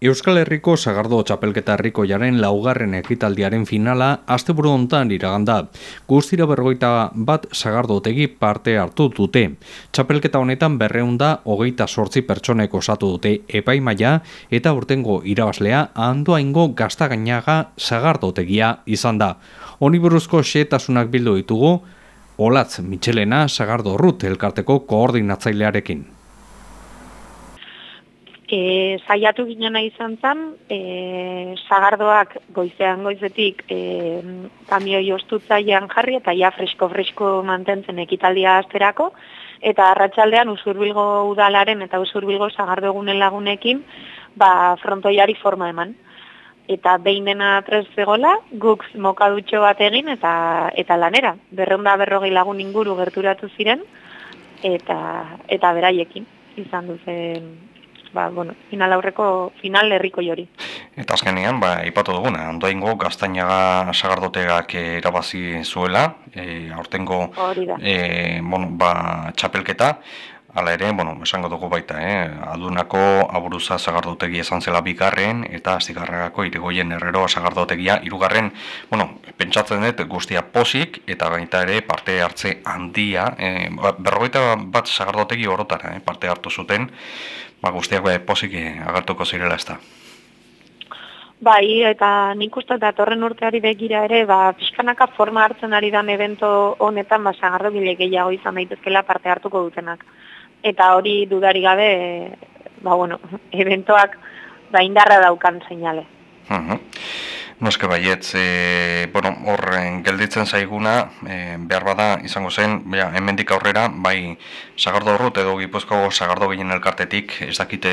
Euskal Herriko Sagardo Txapelketa Herriko jaren laugarren ekitaldiaren finala asteburu hontan iraganda. Guztira berrogeita bat sagardotegi parte hartu dute. Txapelketa honetan berreunda hogeita sortzi pertsonek osatu dute epaimaia eta urtengo irabaslea handoa ingo gaztagainaga sagardotegia izan da. Oniburuzko xetasunak bildu ditugu, Olatz Michelena Sagardo Rut elkarteko koordinatzailearekin e, saiatu ginena izan zen, e, zagardoak goizean goizetik e, kamioi ostutzailean jarri eta ja fresko-fresko mantentzen ekitaldia asterako, eta arratsaldean usurbilgo udalaren eta usurbilgo zagardo egunen lagunekin ba, frontoiari forma eman. Eta behin dena tres guk mokadutxo bat egin eta eta lanera. Berreunda berrogei lagun inguru gerturatu ziren, eta, eta beraiekin izan duzen ba, bueno, final aurreko final herriko jori. Eta azkenean, ba, ipatu duguna, ondoaingo gaztainaga sagardotegak erabazi zuela, e, aurtengo e, bueno, ba, txapelketa, Hala ere, bueno, esango dugu baita, eh? adunako aburuza zagardotegi esan zela bigarren, eta zigarragako irigoien errero zagardotegia irugarren, bueno, pentsatzen dut guztia posik, eta baita ere parte hartze handia, eh, berrogeita bat zagardotegi orotara eh, parte hartu zuten, ba, guztiak bai posik agertuko zirela ez da. Bai, eta nik uste datorren urteari begira ere, ba, pixkanaka forma hartzen ari dan evento honetan, ba, sagardo bile gehiago izan daitezkela parte hartuko dutenak. Eta hori dudari gabe, ba, bueno, eventoak ba, indarra daukan zeinale. Uh Noske baietz, e, bueno, horren gelditzen zaiguna, e, behar bada izango zen, ja, hemendik aurrera, bai sagardo horrut edo gipuzko sagardo gehien elkartetik, ez dakite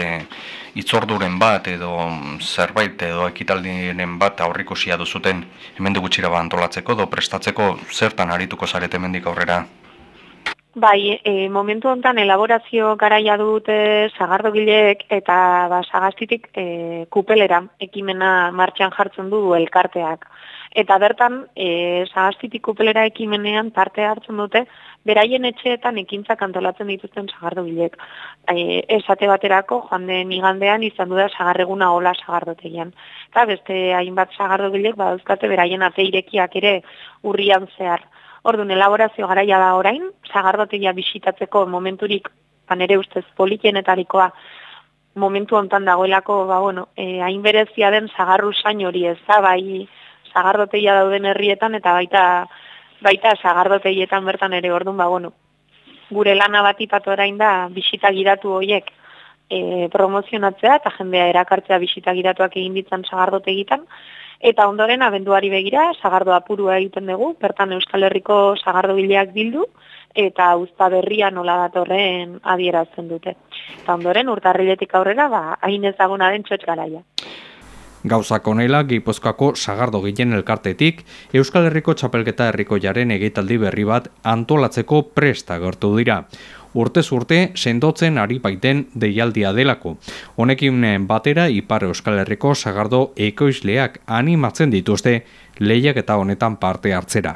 itzorduren bat edo zerbait edo ekitaldiren bat aurrikusia duzuten hemendik gutxira ba antolatzeko edo prestatzeko zertan arituko zarete hemendik aurrera? Bai, e, momentu hontan elaborazio garaia dute sagardogileek eta ba, sagaztitik e, kupelera ekimena martxan jartzen du elkarteak. Eta bertan, e, sagaztitik kupelera ekimenean parte hartzen dute, beraien etxeetan ekintzak antolatzen dituzten sagardogileek. E, esate baterako, joan den igandean izan du da sagarreguna hola sagardotegian. Eta beste hainbat sagardogileek badauzkate beraien ateirekiak ere urrian zehar. Orduan, elaborazio garaia da orain, sagardotegia bisitatzeko momenturik, panere ba, ustez, politienetarikoa momentu hontan dagoelako, ba, bueno, e, berezia den sagarru sain hori ez da, bai, sagardotegia dauden herrietan, eta baita, baita sagardotegietan bertan ere, orduan, ba, bueno, gure lana bat ipatu orain da, bisita gidatu horiek e, promozionatzea, eta jendea erakartzea bisita gidatuak egin ditzen sagardotegitan, Eta ondoren abenduari begira, sagardo apurua egiten dugu, bertan Euskal Herriko sagardo bileak bildu, eta uzta berria nola datorren adierazten dute. Eta ondoren, urtarriletik aurrera, ba, hain ezaguna den txotx garaia. Gauzak onela, Gipuzkoako sagardo ginen elkartetik, Euskal Herriko txapelketa herriko jaren egitaldi berri bat antolatzeko presta gertu dira urtez urte sendotzen ari baiten deialdia delako. Honekin batera Ipar Euskal Herriko sagardo ekoizleak animatzen dituzte lehiak eta honetan parte hartzera.